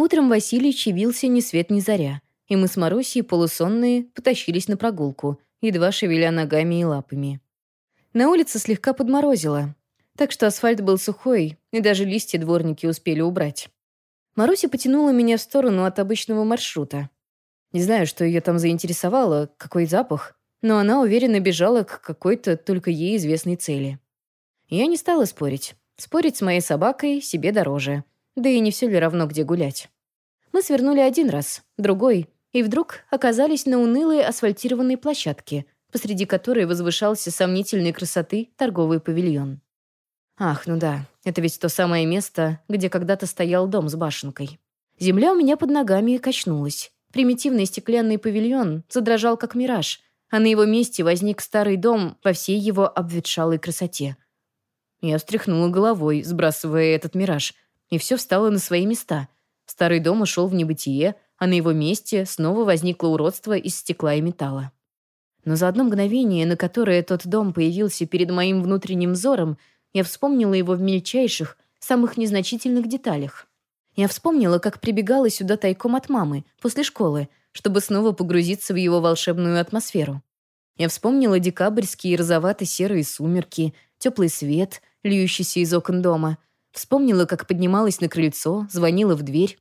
Утром Васильич явился ни свет ни заря, и мы с Марусей, полусонные, потащились на прогулку, едва шевеля ногами и лапами. На улице слегка подморозило, так что асфальт был сухой, и даже листья дворники успели убрать. Маруся потянула меня в сторону от обычного маршрута. Не знаю, что ее там заинтересовало, какой запах, но она уверенно бежала к какой-то только ей известной цели. Я не стала спорить. Спорить с моей собакой себе дороже. Да и не все ли равно, где гулять. Мы свернули один раз, другой, и вдруг оказались на унылой асфальтированной площадке, посреди которой возвышался сомнительной красоты торговый павильон. Ах, ну да, это ведь то самое место, где когда-то стоял дом с башенкой. Земля у меня под ногами качнулась. Примитивный стеклянный павильон задрожал как мираж, а на его месте возник старый дом во всей его обветшалой красоте. Я встряхнула головой, сбрасывая этот мираж, и все встало на свои места. Старый дом ушел в небытие, а на его месте снова возникло уродство из стекла и металла. Но за одно мгновение, на которое тот дом появился перед моим внутренним взором, я вспомнила его в мельчайших, самых незначительных деталях. Я вспомнила, как прибегала сюда тайком от мамы, после школы, чтобы снова погрузиться в его волшебную атмосферу. Я вспомнила декабрьские розовато-серые сумерки, теплый свет, льющийся из окон дома. Вспомнила, как поднималась на крыльцо, звонила в дверь.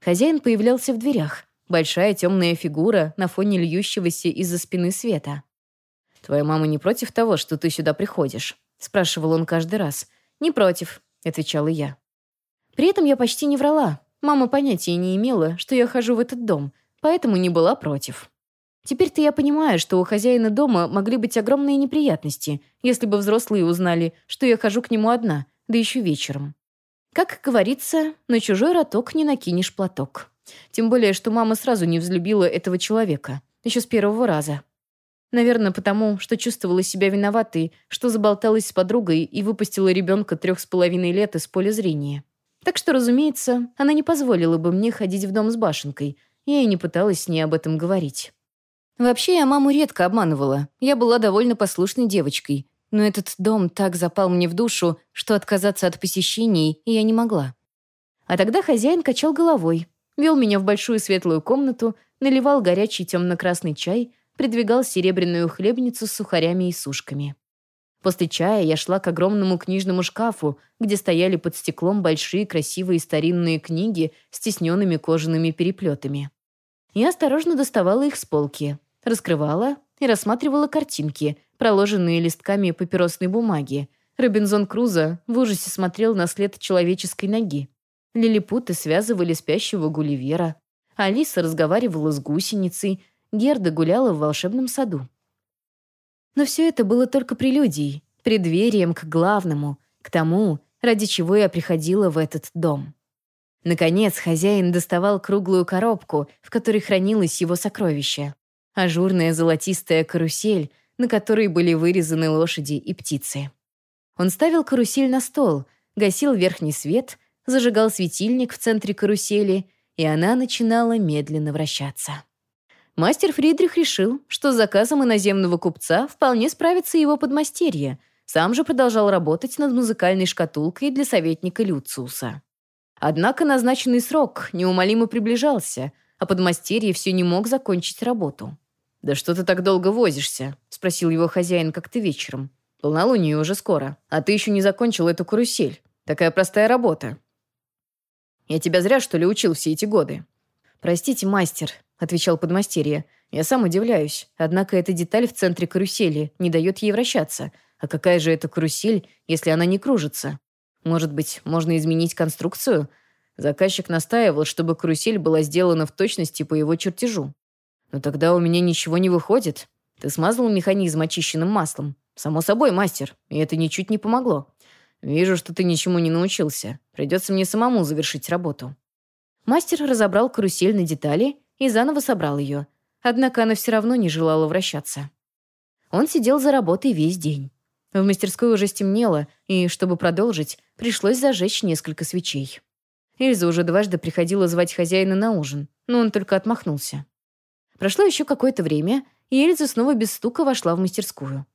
Хозяин появлялся в дверях. Большая темная фигура на фоне льющегося из-за спины света. «Твоя мама не против того, что ты сюда приходишь?» — спрашивал он каждый раз. «Не против», — отвечала я. При этом я почти не врала. Мама понятия не имела, что я хожу в этот дом, поэтому не была против. Теперь-то я понимаю, что у хозяина дома могли быть огромные неприятности, если бы взрослые узнали, что я хожу к нему одна, да еще вечером. Как говорится, на чужой роток не накинешь платок. Тем более, что мама сразу не взлюбила этого человека, еще с первого раза. Наверное, потому, что чувствовала себя виноватой, что заболталась с подругой и выпустила ребенка трех с половиной лет из поля зрения. Так что, разумеется, она не позволила бы мне ходить в дом с башенкой. Я и не пыталась с ней об этом говорить. Вообще, я маму редко обманывала. Я была довольно послушной девочкой. Но этот дом так запал мне в душу, что отказаться от посещений я не могла. А тогда хозяин качал головой, вел меня в большую светлую комнату, наливал горячий темно-красный чай, придвигал серебряную хлебницу с сухарями и сушками. После чая я шла к огромному книжному шкафу, где стояли под стеклом большие красивые старинные книги с тесненными кожаными переплетами. Я осторожно доставала их с полки, раскрывала и рассматривала картинки, проложенные листками папиросной бумаги. Робинзон Крузо в ужасе смотрел на след человеческой ноги. Лилипуты связывали спящего Гулливера. Алиса разговаривала с гусеницей. Герда гуляла в волшебном саду. Но все это было только прелюдией, преддверием к главному, к тому, ради чего я приходила в этот дом. Наконец, хозяин доставал круглую коробку, в которой хранилось его сокровище. Ажурная золотистая карусель, на которой были вырезаны лошади и птицы. Он ставил карусель на стол, гасил верхний свет, зажигал светильник в центре карусели, и она начинала медленно вращаться. Мастер Фридрих решил, что с заказом иноземного купца вполне справится его подмастерье. Сам же продолжал работать над музыкальной шкатулкой для советника Люциуса. Однако назначенный срок неумолимо приближался, а подмастерье все не мог закончить работу. «Да что ты так долго возишься?» — спросил его хозяин как-то вечером. «Полнолуние уже скоро, а ты еще не закончил эту карусель. Такая простая работа». «Я тебя зря, что ли, учил все эти годы?» «Простите, мастер», — отвечал подмастерье. «Я сам удивляюсь. Однако эта деталь в центре карусели не дает ей вращаться. А какая же это карусель, если она не кружится? Может быть, можно изменить конструкцию?» Заказчик настаивал, чтобы карусель была сделана в точности по его чертежу. «Но тогда у меня ничего не выходит. Ты смазал механизм очищенным маслом?» «Само собой, мастер, и это ничуть не помогло. Вижу, что ты ничему не научился. Придется мне самому завершить работу». Мастер разобрал карусель на детали и заново собрал ее. Однако она все равно не желала вращаться. Он сидел за работой весь день. В мастерской уже стемнело, и, чтобы продолжить, пришлось зажечь несколько свечей. Эльза уже дважды приходила звать хозяина на ужин, но он только отмахнулся. Прошло еще какое-то время, и Эльза снова без стука вошла в мастерскую.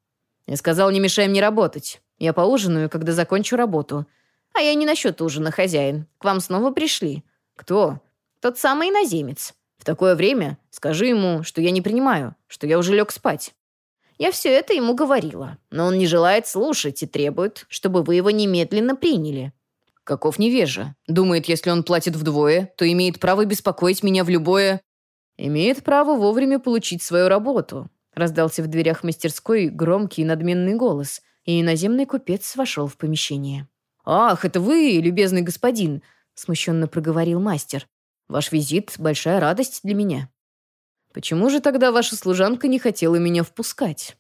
«Я сказал, не мешай мне работать. Я поужинаю, когда закончу работу. А я не насчет ужина, хозяин. К вам снова пришли. Кто? тот самый иноземец. В такое время скажи ему, что я не принимаю, что я уже лег спать. Я все это ему говорила, но он не желает слушать и требует, чтобы вы его немедленно приняли. Каков невежа. Думает, если он платит вдвое, то имеет право беспокоить меня в любое... Имеет право вовремя получить свою работу. Раздался в дверях мастерской громкий надменный голос, и иноземный купец вошел в помещение. «Ах, это вы, любезный господин!» — смущенно проговорил мастер. «Ваш визит — большая радость для меня». Почему же тогда ваша служанка не хотела меня впускать?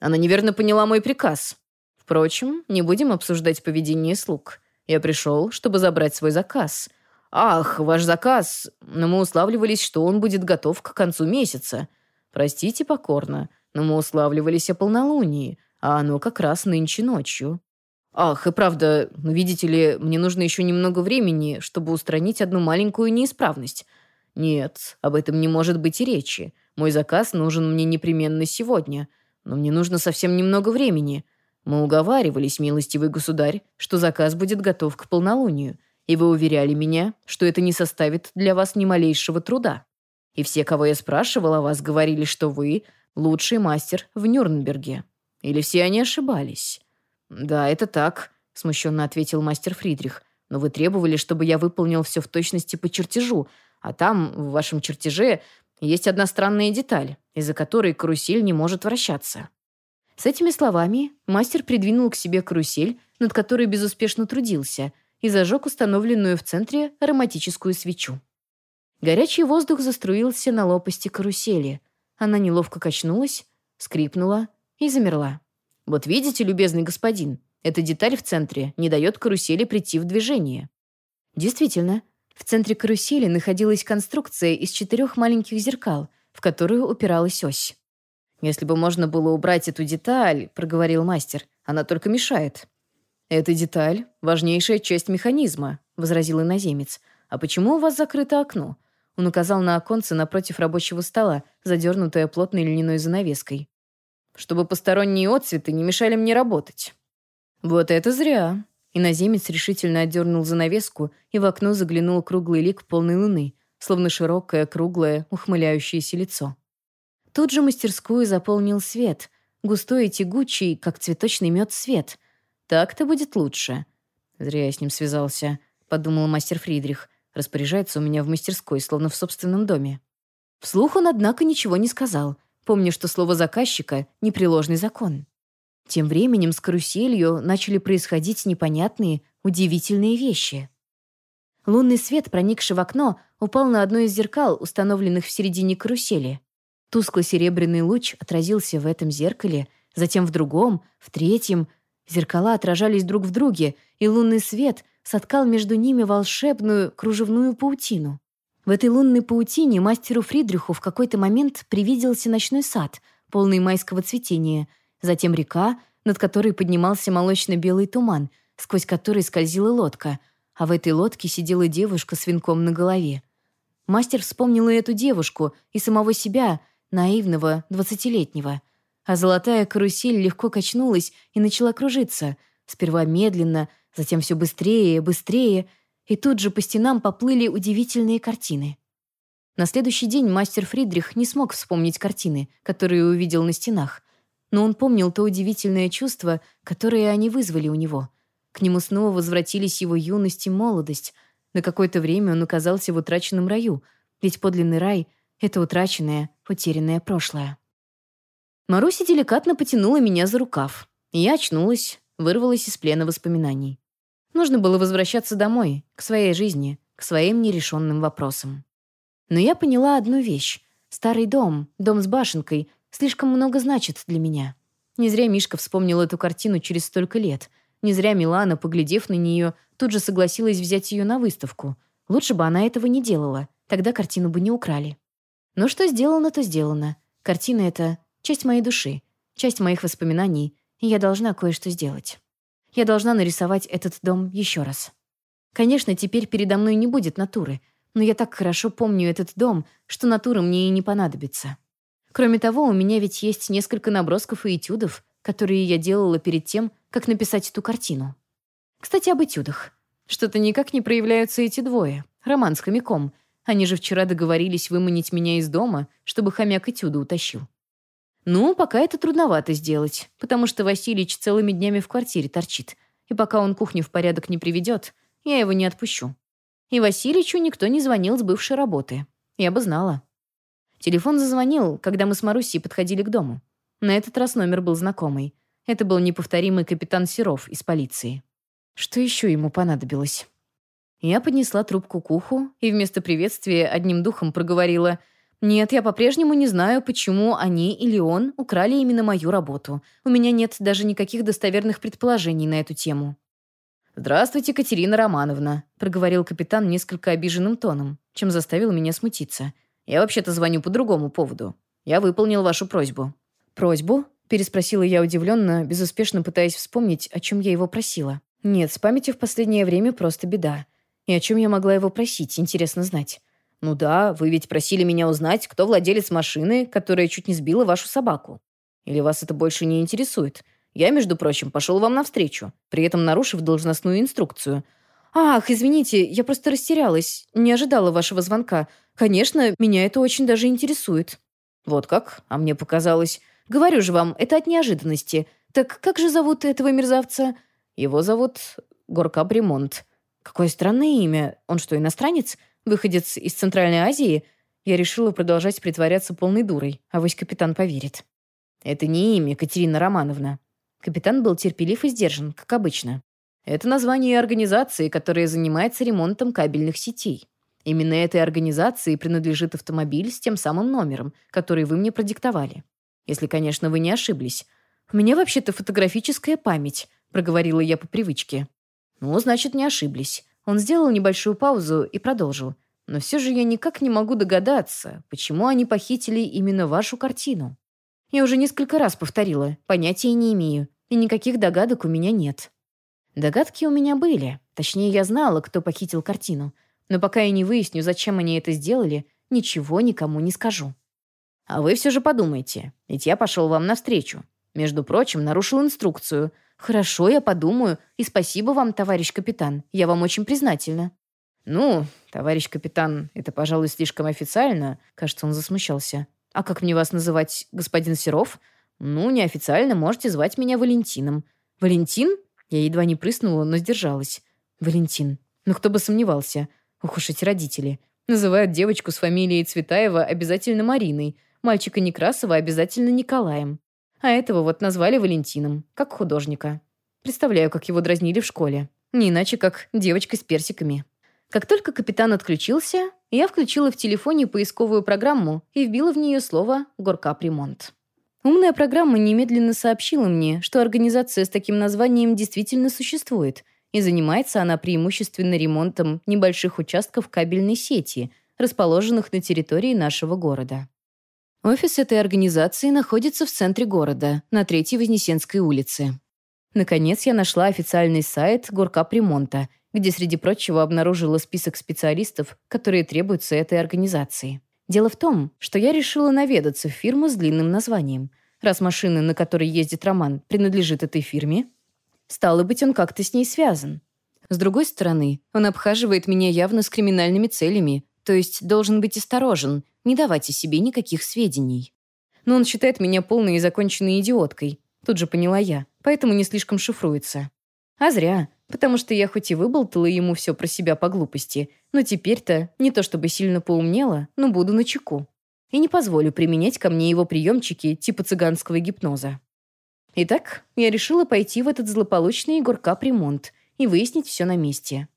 Она неверно поняла мой приказ. Впрочем, не будем обсуждать поведение слуг. Я пришел, чтобы забрать свой заказ. Ах, ваш заказ. Но мы уславливались, что он будет готов к концу месяца. Простите покорно, но мы уславливались о полнолунии, а оно как раз нынче ночью. Ах, и правда, видите ли, мне нужно еще немного времени, чтобы устранить одну маленькую неисправность — «Нет, об этом не может быть и речи. Мой заказ нужен мне непременно сегодня. Но мне нужно совсем немного времени. Мы уговаривались, милостивый государь, что заказ будет готов к полнолунию, и вы уверяли меня, что это не составит для вас ни малейшего труда. И все, кого я спрашивал о вас, говорили, что вы лучший мастер в Нюрнберге. Или все они ошибались?» «Да, это так», — смущенно ответил мастер Фридрих. «Но вы требовали, чтобы я выполнил все в точности по чертежу, а там, в вашем чертеже, есть одна странная деталь, из-за которой карусель не может вращаться». С этими словами мастер придвинул к себе карусель, над которой безуспешно трудился, и зажег установленную в центре ароматическую свечу. Горячий воздух заструился на лопасти карусели. Она неловко качнулась, скрипнула и замерла. «Вот видите, любезный господин, эта деталь в центре не дает карусели прийти в движение». Действительно, в центре карусели находилась конструкция из четырех маленьких зеркал, в которую упиралась ось. «Если бы можно было убрать эту деталь», — проговорил мастер, — «она только мешает». «Эта деталь — важнейшая часть механизма», — возразил иноземец. «А почему у вас закрыто окно?» Он указал на оконце напротив рабочего стола, задернутое плотной льняной занавеской. «Чтобы посторонние отцветы не мешали мне работать». «Вот это зря», Иноземец решительно отдернул занавеску, и в окно заглянул круглый лик полной луны, словно широкое, круглое, ухмыляющееся лицо. Тут же мастерскую заполнил свет, густой и тягучий, как цветочный мед, свет. Так-то будет лучше. Зря я с ним связался, подумал мастер Фридрих. Распоряжается у меня в мастерской, словно в собственном доме. Вслух он, однако, ничего не сказал, помня, что слово заказчика — непреложный закон. Тем временем с каруселью начали происходить непонятные, удивительные вещи. Лунный свет, проникший в окно, упал на одно из зеркал, установленных в середине карусели. Тускло-серебряный луч отразился в этом зеркале, затем в другом, в третьем. Зеркала отражались друг в друге, и лунный свет соткал между ними волшебную кружевную паутину. В этой лунной паутине мастеру Фридриху в какой-то момент привиделся ночной сад, полный майского цветения, затем река, над которой поднимался молочно-белый туман, сквозь который скользила лодка, а в этой лодке сидела девушка с венком на голове. Мастер вспомнил и эту девушку, и самого себя, наивного, двадцатилетнего. А золотая карусель легко качнулась и начала кружиться, сперва медленно, затем все быстрее и быстрее, и тут же по стенам поплыли удивительные картины. На следующий день мастер Фридрих не смог вспомнить картины, которые увидел на стенах, но он помнил то удивительное чувство, которое они вызвали у него. К нему снова возвратились его юность и молодость. На какое-то время он оказался в утраченном раю, ведь подлинный рай — это утраченное, потерянное прошлое. Маруся деликатно потянула меня за рукав. Я очнулась, вырвалась из плена воспоминаний. Нужно было возвращаться домой, к своей жизни, к своим нерешенным вопросам. Но я поняла одну вещь. Старый дом, дом с башенкой, слишком много значит для меня. Не зря Мишка вспомнил эту картину через столько лет. Не зря Милана, поглядев на нее, тут же согласилась взять ее на выставку. Лучше бы она этого не делала, тогда картину бы не украли. Но что сделано, то сделано. Картина — это часть моей души, часть моих воспоминаний, и я должна кое-что сделать. Я должна нарисовать этот дом еще раз. Конечно, теперь передо мной не будет натуры, но я так хорошо помню этот дом, что натура мне и не понадобится. Кроме того, у меня ведь есть несколько набросков и этюдов, которые я делала перед тем, как написать эту картину. Кстати, об этюдах. Что-то никак не проявляются эти двое. Роман с хомяком. Они же вчера договорились выманить меня из дома, чтобы хомяк этюда утащил. Ну, пока это трудновато сделать, потому что Василич целыми днями в квартире торчит. И пока он кухню в порядок не приведет, я его не отпущу. И Василичу никто не звонил с бывшей работы. Я бы знала. Телефон зазвонил, когда мы с Марусей подходили к дому. На этот раз номер был знакомый. Это был неповторимый капитан Серов из полиции. Что еще ему понадобилось? Я поднесла трубку к уху и вместо приветствия одним духом проговорила «Нет, я по-прежнему не знаю, почему они или он украли именно мою работу. У меня нет даже никаких достоверных предположений на эту тему». «Здравствуйте, Катерина Романовна», — проговорил капитан несколько обиженным тоном, чем заставил меня смутиться. «Я вообще-то звоню по другому поводу. Я выполнил вашу просьбу». «Просьбу?» — переспросила я удивленно, безуспешно пытаясь вспомнить, о чем я его просила. Нет, с памятью в последнее время просто беда. И о чем я могла его просить, интересно знать. Ну да, вы ведь просили меня узнать, кто владелец машины, которая чуть не сбила вашу собаку. Или вас это больше не интересует? Я, между прочим, пошел вам навстречу, при этом нарушив должностную инструкцию. Ах, извините, я просто растерялась, не ожидала вашего звонка. Конечно, меня это очень даже интересует. Вот как? А мне показалось. Говорю же вам, это от неожиданности. Так как же зовут этого мерзавца? Его зовут Горкап Ремонт. Какое странное имя. Он что, иностранец? Выходец из Центральной Азии? Я решила продолжать притворяться полной дурой, а вось капитан поверит. Это не имя, Катерина Романовна. Капитан был терпелив и сдержан, как обычно. Это название организации, которая занимается ремонтом кабельных сетей. Именно этой организации принадлежит автомобиль с тем самым номером, который вы мне продиктовали. Если, конечно, вы не ошиблись. У меня вообще-то фотографическая память. — проговорила я по привычке. «Ну, значит, не ошиблись». Он сделал небольшую паузу и продолжил. «Но все же я никак не могу догадаться, почему они похитили именно вашу картину. Я уже несколько раз повторила, понятия не имею, и никаких догадок у меня нет». Догадки у меня были. Точнее, я знала, кто похитил картину. Но пока я не выясню, зачем они это сделали, ничего никому не скажу. А вы все же подумайте, ведь я пошел вам навстречу. Между прочим, нарушил инструкцию — «Хорошо, я подумаю. И спасибо вам, товарищ капитан. Я вам очень признательна». «Ну, товарищ капитан, это, пожалуй, слишком официально». Кажется, он засмущался. «А как мне вас называть, господин Серов?» «Ну, неофициально можете звать меня Валентином». «Валентин?» Я едва не прыснула, но сдержалась. «Валентин. Ну, кто бы сомневался. Ух уж эти родители. Называют девочку с фамилией Цветаева обязательно Мариной, мальчика Некрасова обязательно Николаем. А этого вот назвали Валентином, как художника. Представляю, как его дразнили в школе. Не иначе, как девочка с персиками. Как только капитан отключился, я включила в телефоне поисковую программу и вбила в нее слово «Горкапремонт». Умная программа немедленно сообщила мне, что организация с таким названием действительно существует, и занимается она преимущественно ремонтом небольших участков кабельной сети, расположенных на территории нашего города. Офис этой организации находится в центре города, на Третьей Вознесенской улице. Наконец, я нашла официальный сайт Горкапремонта, где, среди прочего, обнаружила список специалистов, которые требуются этой организации. Дело в том, что я решила наведаться в фирму с длинным названием. Раз машина, на которой ездит Роман, принадлежит этой фирме, стало быть, он как-то с ней связан. С другой стороны, он обхаживает меня явно с криминальными целями, то есть должен быть осторожен, не давать о себе никаких сведений. Но он считает меня полной и законченной идиоткой, тут же поняла я, поэтому не слишком шифруется. А зря, потому что я хоть и выболтала ему все про себя по глупости, но теперь-то не то чтобы сильно поумнела, но буду на чеку. И не позволю применять ко мне его приемчики типа цыганского гипноза. Итак, я решила пойти в этот злополучный горкап-ремонт и выяснить все на месте.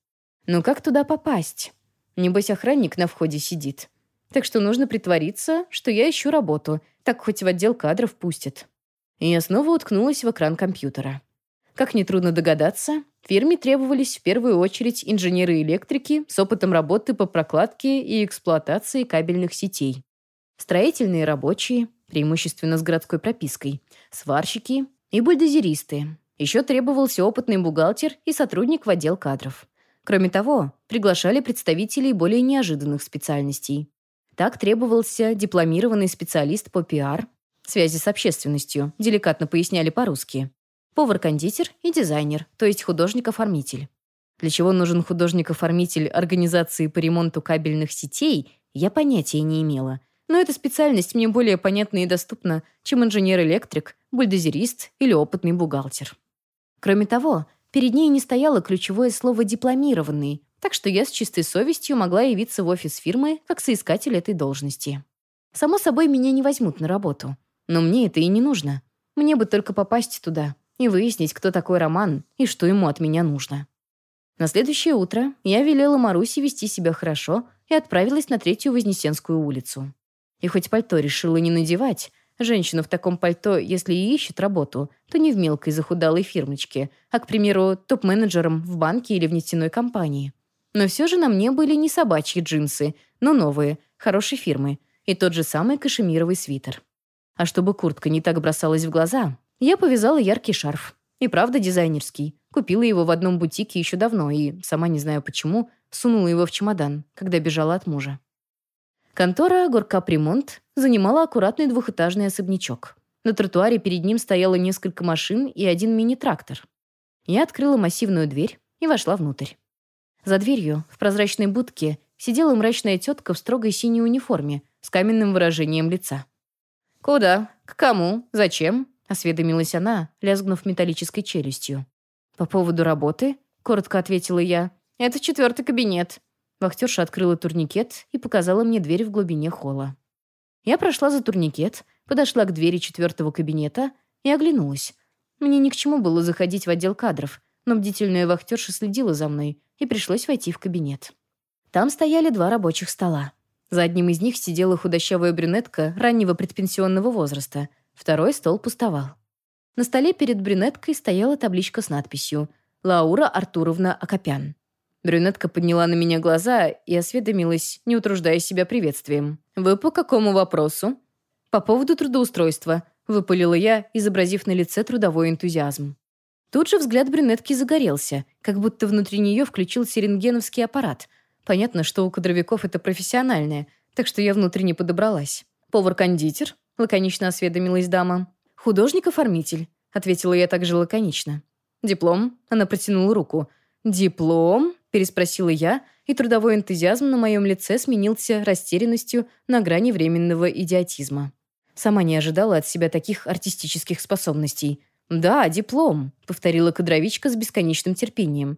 Но как туда попасть? Небось, охранник на входе сидит. Так что нужно притвориться, что я ищу работу, так хоть в отдел кадров пустят. И я снова уткнулась в экран компьютера. Как нетрудно догадаться, фирме требовались в первую очередь инженеры-электрики с опытом работы по прокладке и эксплуатации кабельных сетей. Строительные рабочие, преимущественно с городской пропиской, сварщики и бульдозеристы. Еще требовался опытный бухгалтер и сотрудник в отдел кадров. Кроме того, приглашали представителей более неожиданных специальностей. Так требовался дипломированный специалист по пиар, связи с общественностью, деликатно поясняли по-русски, повар-кондитер и дизайнер, то есть художник-оформитель. Для чего нужен художник-оформитель организации по ремонту кабельных сетей, я понятия не имела. Но эта специальность мне более понятна и доступна, чем инженер-электрик, бульдозерист или опытный бухгалтер. Кроме того, перед ней не стояло ключевое слово «дипломированный», так что я с чистой совестью могла явиться в офис фирмы как соискатель этой должности. Само собой, меня не возьмут на работу. Но мне это и не нужно. Мне бы только попасть туда и выяснить, кто такой Роман и что ему от меня нужно. На следующее утро я велела Марусе вести себя хорошо и отправилась на Третью Вознесенскую улицу. И хоть пальто решила не надевать, женщина в таком пальто, если и ищет работу, то не в мелкой захудалой фирмочке, а, к примеру, топ-менеджером в банке или в нефтяной компании. Но все же на мне были не собачьи джинсы, но новые, хорошей фирмы, и тот же самый кашемировый свитер. А чтобы куртка не так бросалась в глаза, я повязала яркий шарф. И правда дизайнерский. Купила его в одном бутике еще давно и, сама не знаю почему, сунула его в чемодан, когда бежала от мужа. Контора «Горкапремонт» занимала аккуратный двухэтажный особнячок. На тротуаре перед ним стояло несколько машин и один мини-трактор. Я открыла массивную дверь и вошла внутрь. За дверью, в прозрачной будке, сидела мрачная тетка в строгой синей униформе с каменным выражением лица. «Куда? К кому? Зачем?» — осведомилась она, лязгнув металлической челюстью. «По поводу работы?» — коротко ответила я. «Это четвертый кабинет». Вахтерша открыла турникет и показала мне дверь в глубине холла. Я прошла за турникет, подошла к двери четвертого кабинета и оглянулась. Мне ни к чему было заходить в отдел кадров, но бдительная вахтерша следила за мной, и пришлось войти в кабинет. Там стояли два рабочих стола. За одним из них сидела худощавая брюнетка раннего предпенсионного возраста. Второй стол пустовал. На столе перед брюнеткой стояла табличка с надписью «Лаура Артуровна Акопян». Брюнетка подняла на меня глаза и осведомилась, не утруждая себя приветствием. «Вы по какому вопросу?» «По поводу трудоустройства», — выпалила я, изобразив на лице трудовой энтузиазм. Тут же взгляд брюнетки загорелся, как будто внутри нее включился рентгеновский аппарат. Понятно, что у кадровиков это профессиональное, так что я внутренне подобралась. «Повар-кондитер?» — лаконично осведомилась дама. «Художник-оформитель», — ответила я также лаконично. «Диплом?» — она протянула руку. «Диплом?» — переспросила я, и трудовой энтузиазм на моем лице сменился растерянностью на грани временного идиотизма. Сама не ожидала от себя таких артистических способностей. «Да, диплом», — повторила кадровичка с бесконечным терпением.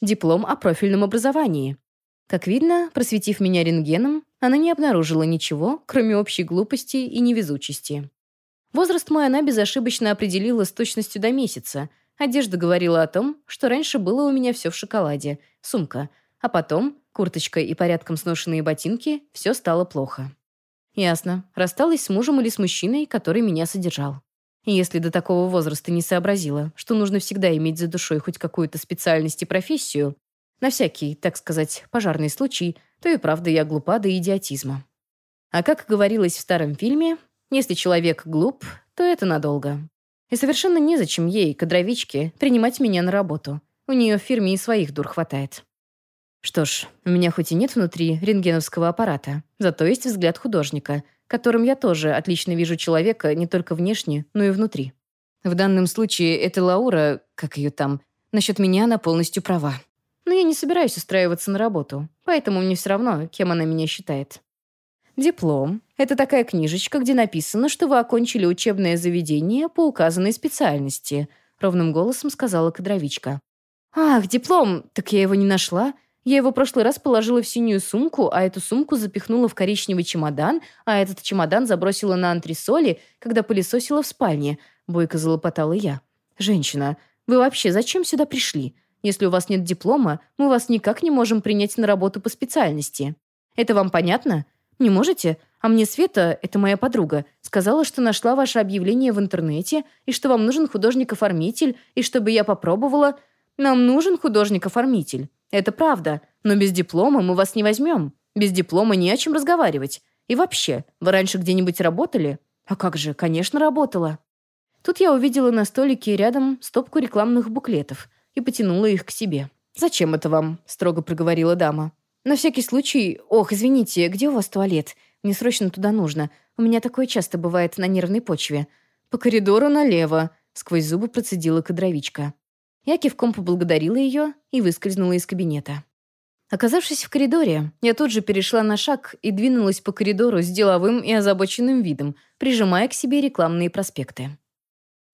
«Диплом о профильном образовании». Как видно, просветив меня рентгеном, она не обнаружила ничего, кроме общей глупости и невезучести. Возраст мой она безошибочно определила с точностью до месяца — Одежда говорила о том, что раньше было у меня все в шоколаде, сумка, а потом курточка и порядком сношенные ботинки, все стало плохо. Ясно, рассталась с мужем или с мужчиной, который меня содержал. И если до такого возраста не сообразила, что нужно всегда иметь за душой хоть какую-то специальность и профессию, на всякий, так сказать, пожарный случай, то и правда я глупа до идиотизма. А как говорилось в старом фильме, если человек глуп, то это надолго. И совершенно незачем ей, кадровичке, принимать меня на работу. У нее в фирме и своих дур хватает. Что ж, у меня хоть и нет внутри рентгеновского аппарата, зато есть взгляд художника, которым я тоже отлично вижу человека не только внешне, но и внутри. В данном случае эта Лаура, как ее там, насчет меня она полностью права. Но я не собираюсь устраиваться на работу, поэтому мне все равно, кем она меня считает. Диплом — это такая книжечка, где написано, что вы окончили учебное заведение по указанной специальности», — ровным голосом сказала кадровичка. «Ах, диплом! Так я его не нашла. Я его прошлый раз положила в синюю сумку, а эту сумку запихнула в коричневый чемодан, а этот чемодан забросила на антресоли, когда пылесосила в спальне», — бойко залопотала я. «Женщина, вы вообще зачем сюда пришли? Если у вас нет диплома, мы вас никак не можем принять на работу по специальности. Это вам понятно? Не можете? А мне Света, это моя подруга, сказала, что нашла ваше объявление в интернете и что вам нужен художник-оформитель, и чтобы я попробовала... Нам нужен художник-оформитель. Это правда. Но без диплома мы вас не возьмем. Без диплома не о чем разговаривать. И вообще, вы раньше где-нибудь работали? А как же, конечно, работала. Тут я увидела на столике рядом стопку рекламных буклетов и потянула их к себе. «Зачем это вам?» — строго проговорила дама. На всякий случай... Ох, извините, где у вас туалет? Мне срочно туда нужно. У меня такое часто бывает на нервной почве. По коридору налево. Сквозь зубы процедила кадровичка. Я кивком поблагодарила ее и выскользнула из кабинета. Оказавшись в коридоре, я тут же перешла на шаг и двинулась по коридору с деловым и озабоченным видом, прижимая к себе рекламные проспекты.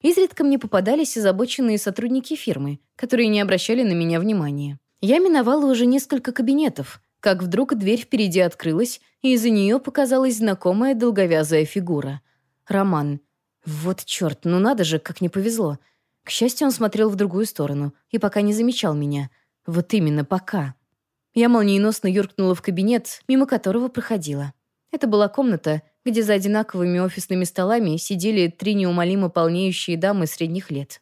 Изредка мне попадались озабоченные сотрудники фирмы, которые не обращали на меня внимания. Я миновала уже несколько кабинетов, как вдруг дверь впереди открылась, и из-за нее показалась знакомая долговязая фигура. Роман. Вот черт, ну надо же, как не повезло. К счастью, он смотрел в другую сторону и пока не замечал меня. Вот именно пока. Я молниеносно юркнула в кабинет, мимо которого проходила. Это была комната, где за одинаковыми офисными столами сидели три неумолимо полнеющие дамы средних лет.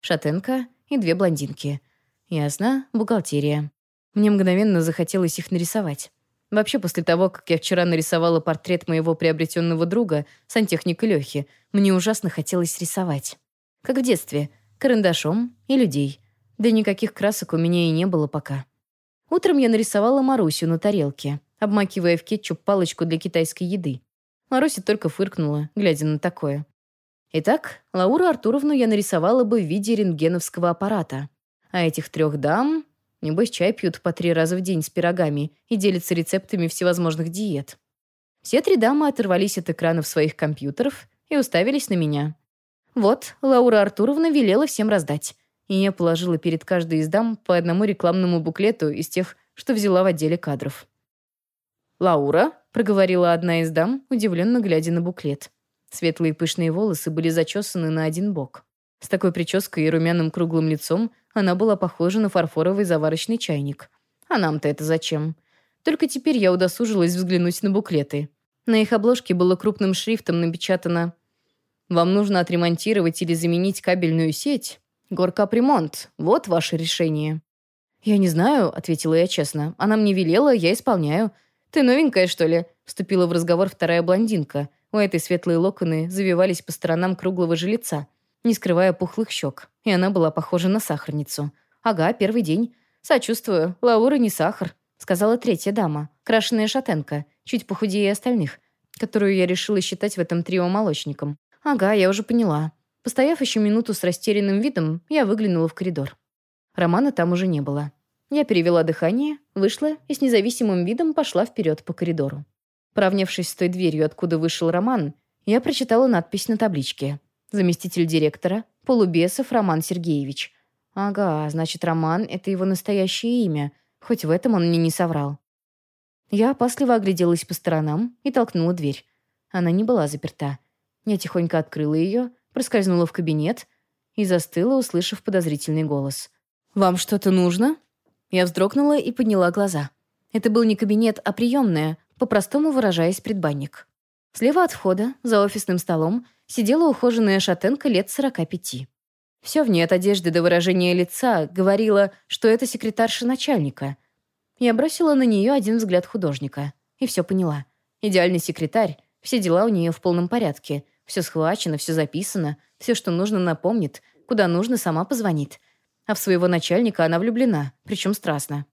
Шатенка и две блондинки. Ясно, бухгалтерия. Мне мгновенно захотелось их нарисовать. Вообще, после того, как я вчера нарисовала портрет моего приобретенного друга, сантехника Лёхи, мне ужасно хотелось рисовать. Как в детстве, карандашом и людей. Да никаких красок у меня и не было пока. Утром я нарисовала Марусю на тарелке, обмакивая в кетчуп палочку для китайской еды. Маруся только фыркнула, глядя на такое. Итак, Лауру Артуровну я нарисовала бы в виде рентгеновского аппарата. А этих трех дам Небось, чай пьют по три раза в день с пирогами и делятся рецептами всевозможных диет. Все три дамы оторвались от экранов своих компьютеров и уставились на меня. Вот, Лаура Артуровна велела всем раздать. И я положила перед каждой из дам по одному рекламному буклету из тех, что взяла в отделе кадров. «Лаура», — проговорила одна из дам, удивленно глядя на буклет. Светлые пышные волосы были зачесаны на один бок. С такой прической и румяным круглым лицом она была похожа на фарфоровый заварочный чайник. А нам-то это зачем? Только теперь я удосужилась взглянуть на буклеты. На их обложке было крупным шрифтом напечатано «Вам нужно отремонтировать или заменить кабельную сеть? Горкапремонт. Вот ваше решение». «Я не знаю», — ответила я честно. «Она мне велела, я исполняю». «Ты новенькая, что ли?» — вступила в разговор вторая блондинка. У этой светлые локоны завивались по сторонам круглого же лица не скрывая пухлых щек, и она была похожа на сахарницу. «Ага, первый день. Сочувствую, Лаура не сахар», — сказала третья дама, крашеная шатенка, чуть похудее остальных, которую я решила считать в этом трио молочником. «Ага, я уже поняла». Постояв еще минуту с растерянным видом, я выглянула в коридор. Романа там уже не было. Я перевела дыхание, вышла и с независимым видом пошла вперед по коридору. Поравнявшись с той дверью, откуда вышел Роман, я прочитала надпись на табличке Заместитель директора — Полубесов Роман Сергеевич. Ага, значит, Роман — это его настоящее имя. Хоть в этом он мне не соврал. Я опасливо огляделась по сторонам и толкнула дверь. Она не была заперта. Я тихонько открыла ее, проскользнула в кабинет и застыла, услышав подозрительный голос. «Вам что-то нужно?» Я вздрогнула и подняла глаза. Это был не кабинет, а приемная, по-простому выражаясь, предбанник. Слева от входа, за офисным столом, сидела ухоженная шатенка лет 45. Все в ней от одежды до выражения лица говорило, что это секретарша начальника. Я бросила на нее один взгляд художника и все поняла. Идеальный секретарь, все дела у нее в полном порядке, все схвачено, все записано, все, что нужно, напомнит, куда нужно, сама позвонит. А в своего начальника она влюблена, причем страстно.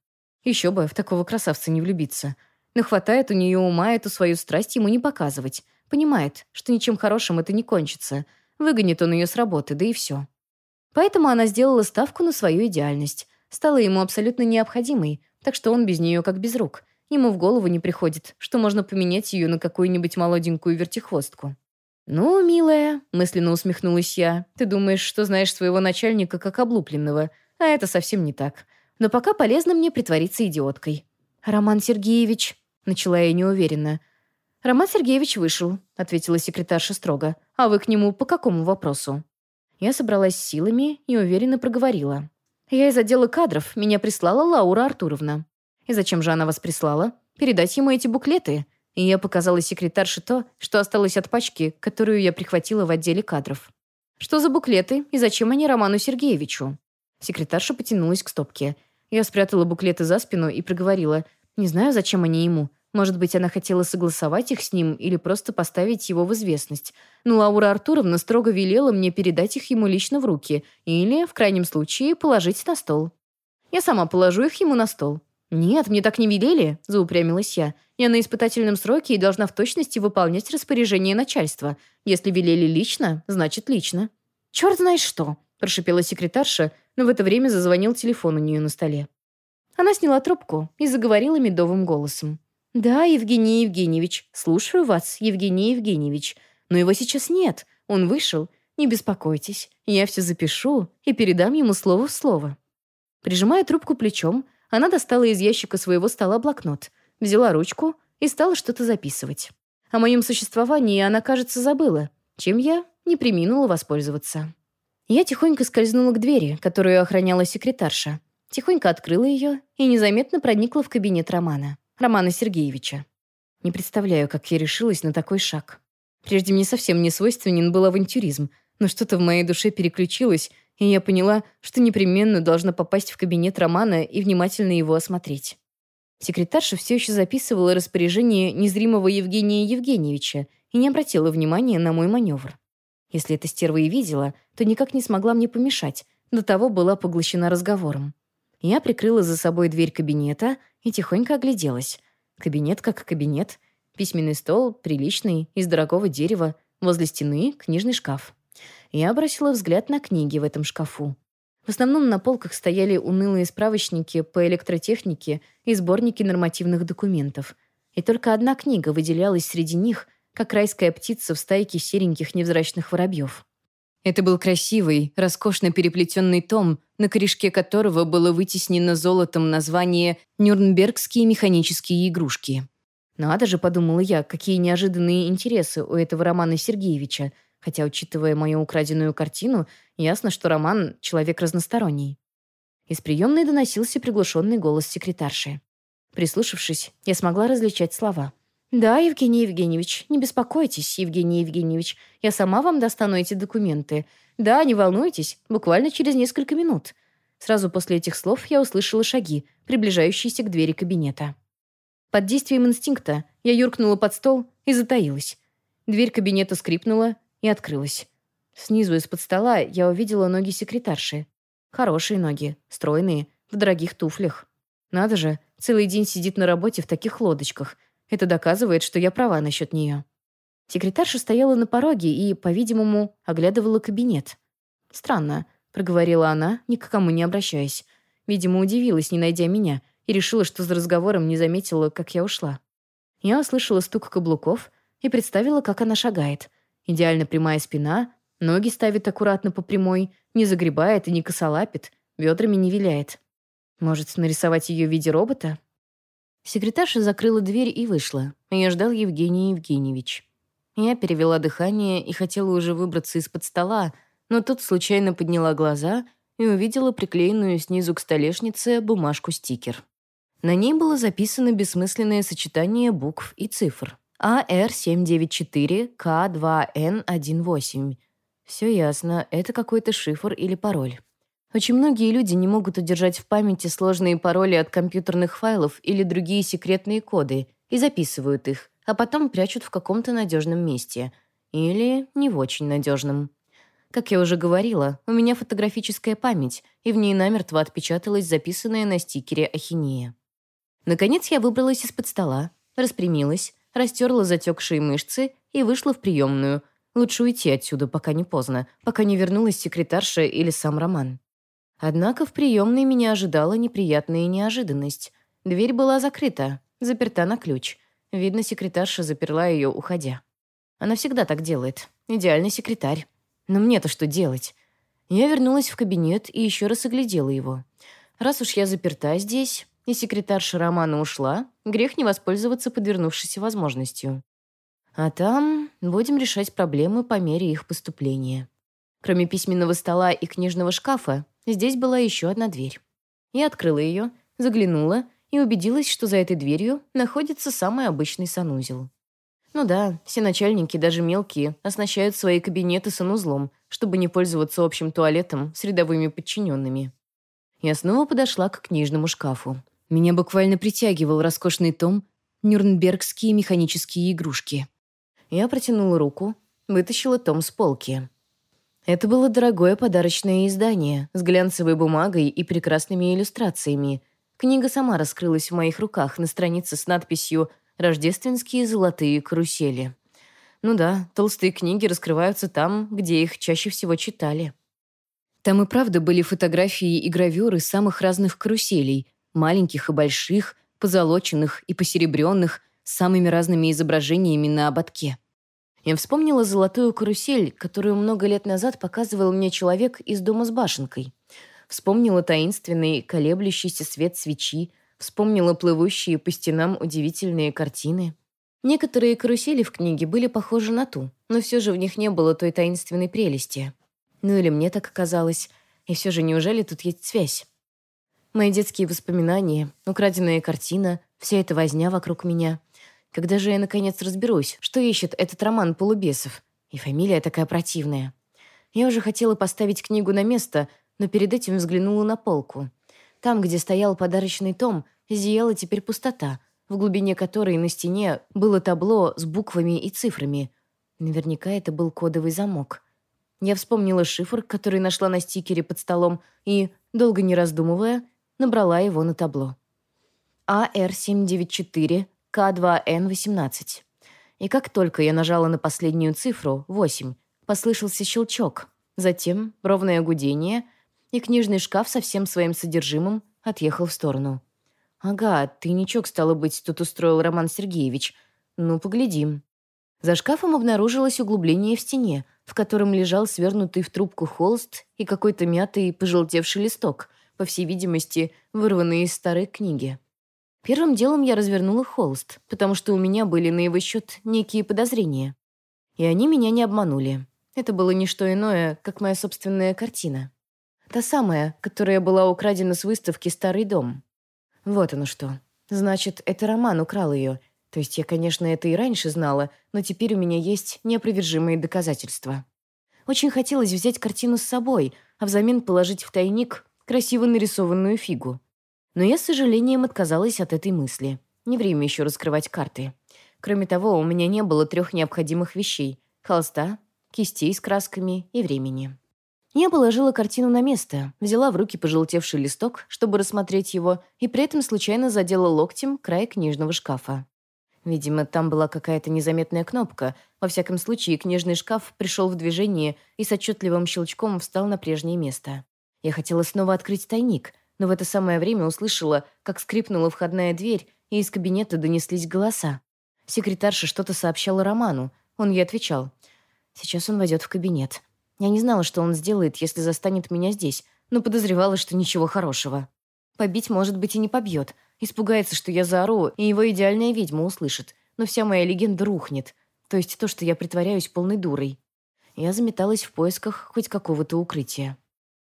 Еще бы в такого красавца не влюбиться. Но хватает у нее ума эту свою страсть ему не показывать. Понимает, что ничем хорошим это не кончится. Выгонит он ее с работы, да и все. Поэтому она сделала ставку на свою идеальность. Стала ему абсолютно необходимой, так что он без нее как без рук. Ему в голову не приходит, что можно поменять ее на какую-нибудь молоденькую вертихвостку. «Ну, милая», — мысленно усмехнулась я, «ты думаешь, что знаешь своего начальника как облупленного, а это совсем не так. Но пока полезно мне притвориться идиоткой». «Роман Сергеевич», — начала я неуверенно, — «Роман Сергеевич вышел», — ответила секретарша строго. «А вы к нему по какому вопросу?» Я собралась силами и уверенно проговорила. «Я из отдела кадров. Меня прислала Лаура Артуровна». «И зачем же она вас прислала?» «Передать ему эти буклеты». И я показала секретарше то, что осталось от пачки, которую я прихватила в отделе кадров. «Что за буклеты и зачем они Роману Сергеевичу?» Секретарша потянулась к стопке. Я спрятала буклеты за спину и проговорила. «Не знаю, зачем они ему. Может быть, она хотела согласовать их с ним или просто поставить его в известность. Но Лаура Артуровна строго велела мне передать их ему лично в руки или, в крайнем случае, положить на стол. Я сама положу их ему на стол. «Нет, мне так не велели», — заупрямилась я. «Я на испытательном сроке и должна в точности выполнять распоряжение начальства. Если велели лично, значит лично». «Черт знаешь что», — прошипела секретарша, но в это время зазвонил телефон у нее на столе. Она сняла трубку и заговорила медовым голосом. «Да, Евгений Евгеньевич, слушаю вас, Евгений Евгеньевич. Но его сейчас нет, он вышел. Не беспокойтесь, я все запишу и передам ему слово в слово». Прижимая трубку плечом, она достала из ящика своего стола блокнот, взяла ручку и стала что-то записывать. О моем существовании она, кажется, забыла, чем я не приминула воспользоваться. Я тихонько скользнула к двери, которую охраняла секретарша. Тихонько открыла ее и незаметно проникла в кабинет Романа. Романа Сергеевича. Не представляю, как я решилась на такой шаг. Прежде мне совсем не свойственен был авантюризм, но что-то в моей душе переключилось, и я поняла, что непременно должна попасть в кабинет Романа и внимательно его осмотреть. Секретарша все еще записывала распоряжение незримого Евгения Евгеньевича и не обратила внимания на мой маневр. Если эта стерва и видела, то никак не смогла мне помешать, до того была поглощена разговором. Я прикрыла за собой дверь кабинета и тихонько огляделась. Кабинет как кабинет. Письменный стол, приличный, из дорогого дерева, возле стены книжный шкаф. Я бросила взгляд на книги в этом шкафу. В основном на полках стояли унылые справочники по электротехнике и сборники нормативных документов. И только одна книга выделялась среди них, как райская птица в стайке сереньких невзрачных воробьев. Это был красивый, роскошно переплетенный том, на корешке которого было вытеснено золотом название «Нюрнбергские механические игрушки». Надо же, подумала я, какие неожиданные интересы у этого Романа Сергеевича, хотя, учитывая мою украденную картину, ясно, что Роман — человек разносторонний. Из приемной доносился приглушенный голос секретарши. Прислушавшись, я смогла различать слова — «Да, Евгений Евгеньевич, не беспокойтесь, Евгений Евгеньевич. Я сама вам достану эти документы. Да, не волнуйтесь, буквально через несколько минут». Сразу после этих слов я услышала шаги, приближающиеся к двери кабинета. Под действием инстинкта я юркнула под стол и затаилась. Дверь кабинета скрипнула и открылась. Снизу из-под стола я увидела ноги секретарши. Хорошие ноги, стройные, в дорогих туфлях. Надо же, целый день сидит на работе в таких лодочках — это доказывает, что я права насчет нее. Секретарша стояла на пороге и, по-видимому, оглядывала кабинет. «Странно», — проговорила она, ни к кому не обращаясь. Видимо, удивилась, не найдя меня, и решила, что за разговором не заметила, как я ушла. Я услышала стук каблуков и представила, как она шагает. Идеально прямая спина, ноги ставит аккуратно по прямой, не загребает и не косолапит, бедрами не виляет. Может, нарисовать ее в виде робота? Секретарша закрыла дверь и вышла. Я ждал Евгений Евгеньевич. Я перевела дыхание и хотела уже выбраться из-под стола, но тут случайно подняла глаза и увидела приклеенную снизу к столешнице бумажку-стикер. На ней было записано бессмысленное сочетание букв и цифр. АР794К2Н18. Все ясно, это какой-то шифр или пароль. Очень многие люди не могут удержать в памяти сложные пароли от компьютерных файлов или другие секретные коды и записывают их, а потом прячут в каком-то надежном месте. Или не в очень надежном. Как я уже говорила, у меня фотографическая память, и в ней намертво отпечаталась записанная на стикере ахинея. Наконец я выбралась из-под стола, распрямилась, растерла затекшие мышцы и вышла в приемную. Лучше уйти отсюда, пока не поздно, пока не вернулась секретарша или сам Роман. Однако в приемной меня ожидала неприятная неожиданность. Дверь была закрыта, заперта на ключ. Видно, секретарша заперла ее, уходя. Она всегда так делает. Идеальный секретарь. Но мне-то что делать? Я вернулась в кабинет и еще раз оглядела его. Раз уж я заперта здесь, и секретарша Романа ушла, грех не воспользоваться подвернувшейся возможностью. А там будем решать проблемы по мере их поступления. Кроме письменного стола и книжного шкафа, Здесь была еще одна дверь. Я открыла ее, заглянула и убедилась, что за этой дверью находится самый обычный санузел. Ну да, все начальники, даже мелкие, оснащают свои кабинеты санузлом, чтобы не пользоваться общим туалетом с рядовыми подчиненными. Я снова подошла к книжному шкафу. Меня буквально притягивал роскошный том «Нюрнбергские механические игрушки». Я протянула руку, вытащила том с полки. Это было дорогое подарочное издание с глянцевой бумагой и прекрасными иллюстрациями. Книга сама раскрылась в моих руках на странице с надписью «Рождественские золотые карусели». Ну да, толстые книги раскрываются там, где их чаще всего читали. Там и правда были фотографии и гравюры самых разных каруселей, маленьких и больших, позолоченных и посеребренных, с самыми разными изображениями на ободке. Я вспомнила золотую карусель, которую много лет назад показывал мне человек из дома с башенкой. Вспомнила таинственный, колеблющийся свет свечи, вспомнила плывущие по стенам удивительные картины. Некоторые карусели в книге были похожи на ту, но все же в них не было той таинственной прелести. Ну или мне так казалось. И все же неужели тут есть связь? Мои детские воспоминания, украденная картина, вся эта возня вокруг меня — когда же я, наконец, разберусь, что ищет этот роман полубесов? И фамилия такая противная. Я уже хотела поставить книгу на место, но перед этим взглянула на полку. Там, где стоял подарочный том, зияла теперь пустота, в глубине которой на стене было табло с буквами и цифрами. Наверняка это был кодовый замок. Я вспомнила шифр, который нашла на стикере под столом, и, долго не раздумывая, набрала его на табло. АР-794 к2Н18. И как только я нажала на последнюю цифру, 8, послышался щелчок, затем ровное гудение, и книжный шкаф со всем своим содержимым отъехал в сторону. «Ага, тайничок, стало быть, тут устроил Роман Сергеевич. Ну, поглядим». За шкафом обнаружилось углубление в стене, в котором лежал свернутый в трубку холст и какой-то мятый пожелтевший листок, по всей видимости, вырванный из старой книги. Первым делом я развернула холст, потому что у меня были на его счет некие подозрения. И они меня не обманули. Это было не что иное, как моя собственная картина. Та самая, которая была украдена с выставки «Старый дом». Вот оно что. Значит, это Роман украл ее. То есть я, конечно, это и раньше знала, но теперь у меня есть неопровержимые доказательства. Очень хотелось взять картину с собой, а взамен положить в тайник красиво нарисованную фигу. Но я с сожалением отказалась от этой мысли. Не время еще раскрывать карты. Кроме того, у меня не было трех необходимых вещей — холста, кистей с красками и времени. Я положила картину на место, взяла в руки пожелтевший листок, чтобы рассмотреть его, и при этом случайно задела локтем край книжного шкафа. Видимо, там была какая-то незаметная кнопка. Во всяком случае, книжный шкаф пришел в движение и с отчетливым щелчком встал на прежнее место. Я хотела снова открыть тайник, но в это самое время услышала, как скрипнула входная дверь, и из кабинета донеслись голоса. Секретарша что-то сообщала Роману. Он ей отвечал. «Сейчас он войдет в кабинет. Я не знала, что он сделает, если застанет меня здесь, но подозревала, что ничего хорошего. Побить, может быть, и не побьет. Испугается, что я заору, и его идеальная ведьма услышит. Но вся моя легенда рухнет. То есть то, что я притворяюсь полной дурой. Я заметалась в поисках хоть какого-то укрытия.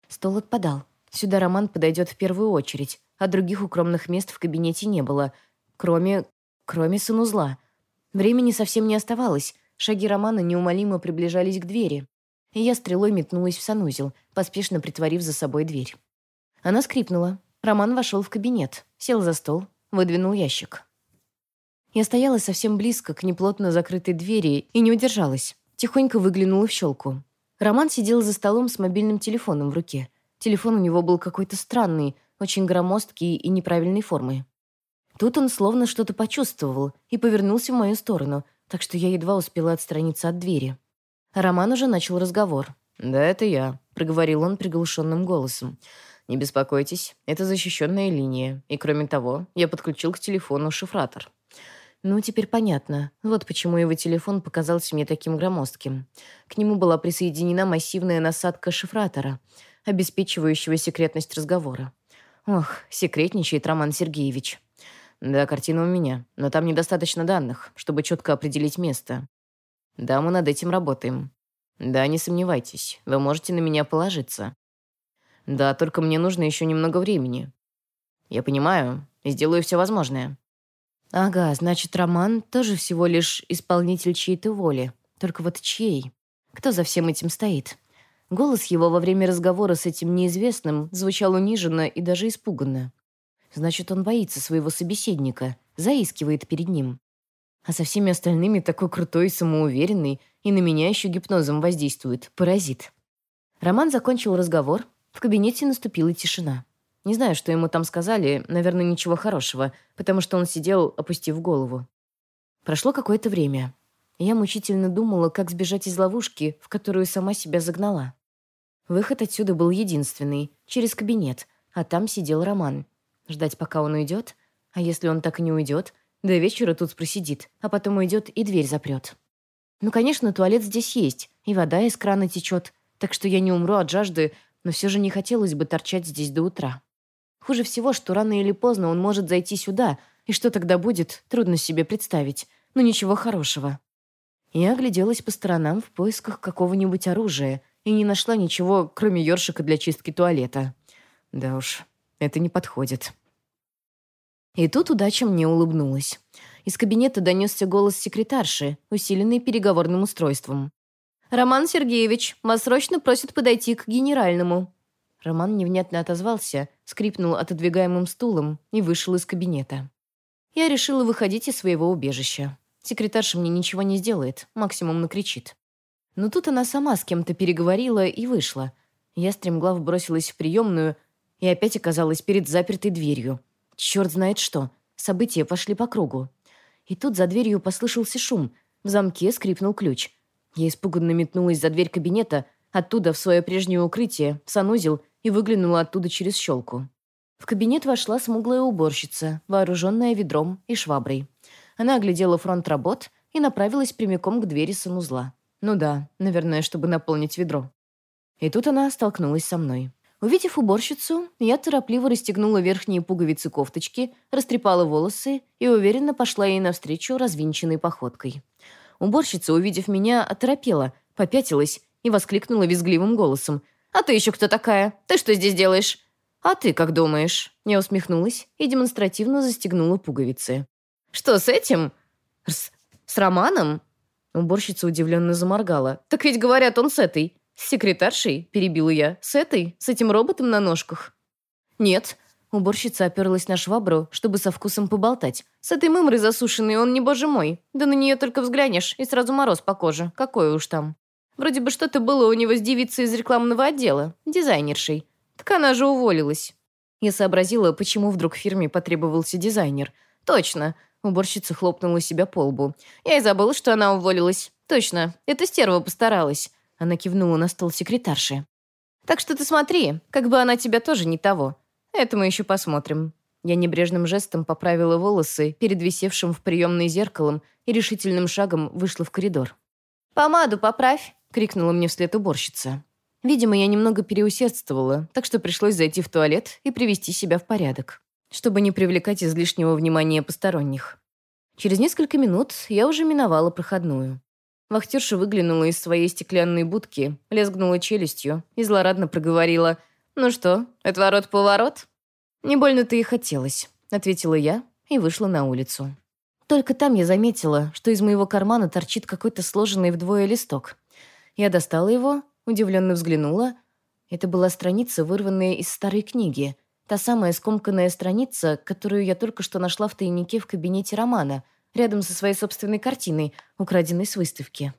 Стол отпадал. Сюда Роман подойдет в первую очередь, а других укромных мест в кабинете не было, кроме... кроме санузла. Времени совсем не оставалось. Шаги Романа неумолимо приближались к двери. И я стрелой метнулась в санузел, поспешно притворив за собой дверь. Она скрипнула. Роман вошел в кабинет, сел за стол, выдвинул ящик. Я стояла совсем близко к неплотно закрытой двери и не удержалась. Тихонько выглянула в щелку. Роман сидел за столом с мобильным телефоном в руке. Телефон у него был какой-то странный, очень громоздкий и неправильной формы. Тут он словно что-то почувствовал и повернулся в мою сторону, так что я едва успела отстраниться от двери. Роман уже начал разговор. «Да, это я», — проговорил он приглушенным голосом. «Не беспокойтесь, это защищенная линия, и кроме того, я подключил к телефону шифратор». Ну, теперь понятно. Вот почему его телефон показался мне таким громоздким. К нему была присоединена массивная насадка шифратора — обеспечивающего секретность разговора. Ох, секретничает Роман Сергеевич. Да, картина у меня, но там недостаточно данных, чтобы четко определить место. Да, мы над этим работаем. Да, не сомневайтесь, вы можете на меня положиться. Да, только мне нужно еще немного времени. Я понимаю, сделаю все возможное. Ага, значит, Роман тоже всего лишь исполнитель чьей-то воли. Только вот чьей? Кто за всем этим стоит? Голос его во время разговора с этим неизвестным звучал униженно и даже испуганно. Значит, он боится своего собеседника, заискивает перед ним. А со всеми остальными такой крутой и самоуверенный, и на меня еще гипнозом воздействует, паразит. Роман закончил разговор, в кабинете наступила тишина. Не знаю, что ему там сказали, наверное, ничего хорошего, потому что он сидел, опустив голову. Прошло какое-то время. Я мучительно думала, как сбежать из ловушки, в которую сама себя загнала. Выход отсюда был единственный, через кабинет, а там сидел Роман. Ждать, пока он уйдет? А если он так и не уйдет? До вечера тут просидит, а потом уйдет и дверь запрет. Ну, конечно, туалет здесь есть, и вода из крана течет, так что я не умру от жажды, но все же не хотелось бы торчать здесь до утра. Хуже всего, что рано или поздно он может зайти сюда, и что тогда будет, трудно себе представить, но ничего хорошего. Я огляделась по сторонам в поисках какого-нибудь оружия и не нашла ничего, кроме ёршика для чистки туалета. Да уж, это не подходит. И тут удача мне улыбнулась. Из кабинета донесся голос секретарши, усиленный переговорным устройством. «Роман Сергеевич, вас срочно просят подойти к генеральному». Роман невнятно отозвался, скрипнул отодвигаемым стулом и вышел из кабинета. Я решила выходить из своего убежища. Секретарша мне ничего не сделает, максимум накричит. Но тут она сама с кем-то переговорила и вышла. Я стремглав бросилась в приемную и опять оказалась перед запертой дверью. Черт знает что. События пошли по кругу. И тут за дверью послышался шум. В замке скрипнул ключ. Я испуганно метнулась за дверь кабинета, оттуда в свое прежнее укрытие, в санузел, и выглянула оттуда через щелку. В кабинет вошла смуглая уборщица, вооруженная ведром и шваброй. Она оглядела фронт работ и направилась прямиком к двери санузла. Ну да, наверное, чтобы наполнить ведро. И тут она столкнулась со мной. Увидев уборщицу, я торопливо расстегнула верхние пуговицы кофточки, растрепала волосы и уверенно пошла ей навстречу развинченной походкой. Уборщица, увидев меня, оторопела, попятилась и воскликнула визгливым голосом. «А ты еще кто такая? Ты что здесь делаешь?» «А ты как думаешь?» Я усмехнулась и демонстративно застегнула пуговицы. «Что с этим? С, с Романом?» Уборщица удивленно заморгала. «Так ведь говорят, он с этой». «С секретаршей?» – перебила я. «С этой? С этим роботом на ножках?» «Нет». Уборщица оперлась на швабру, чтобы со вкусом поболтать. «С этой мымрой засушенной он не боже мой. Да на нее только взглянешь, и сразу мороз по коже. Какое уж там. Вроде бы что-то было у него с девицей из рекламного отдела, дизайнершей. Так она же уволилась». Я сообразила, почему вдруг в фирме потребовался дизайнер. «Точно. Уборщица хлопнула себя по лбу. «Я и забыла, что она уволилась. Точно, эта стерва постаралась». Она кивнула на стол секретарши. «Так что ты смотри, как бы она тебя тоже не того. Это мы еще посмотрим». Я небрежным жестом поправила волосы перед висевшим в приемной зеркалом и решительным шагом вышла в коридор. «Помаду поправь!» — крикнула мне вслед уборщица. Видимо, я немного переусердствовала, так что пришлось зайти в туалет и привести себя в порядок чтобы не привлекать излишнего внимания посторонних. Через несколько минут я уже миновала проходную. Вахтерша выглянула из своей стеклянной будки, лезгнула челюстью и злорадно проговорила «Ну что, отворот-поворот?» «Не больно-то и хотелось», — ответила я и вышла на улицу. Только там я заметила, что из моего кармана торчит какой-то сложенный вдвое листок. Я достала его, удивленно взглянула. Это была страница, вырванная из старой книги — Та самая скомканная страница, которую я только что нашла в тайнике в кабинете Романа, рядом со своей собственной картиной, украденной с выставки.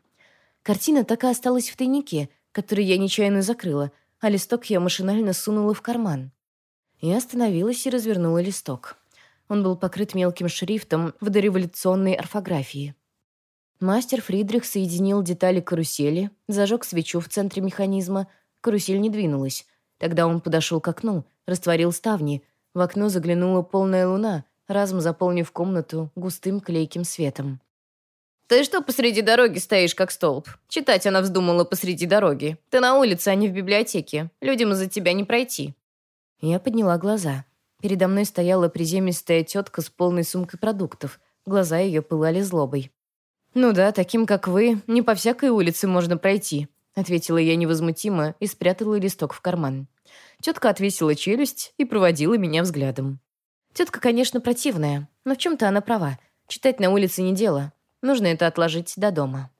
Картина так и осталась в тайнике, который я нечаянно закрыла, а листок я машинально сунула в карман. Я остановилась и развернула листок. Он был покрыт мелким шрифтом в дореволюционной орфографии. Мастер Фридрих соединил детали карусели, зажег свечу в центре механизма. Карусель не двинулась. Тогда он подошел к окну — растворил ставни. В окно заглянула полная луна, разом заполнив комнату густым клейким светом. «Ты что посреди дороги стоишь, как столб? Читать она вздумала посреди дороги. Ты на улице, а не в библиотеке. Людям из-за тебя не пройти». Я подняла глаза. Передо мной стояла приземистая тетка с полной сумкой продуктов. Глаза ее пылали злобой. «Ну да, таким, как вы, не по всякой улице можно пройти», ответила я невозмутимо и спрятала листок в карман. Тетка отвесила челюсть и проводила меня взглядом. Тетка, конечно, противная, но в чем-то она права. Читать на улице не дело. Нужно это отложить до дома.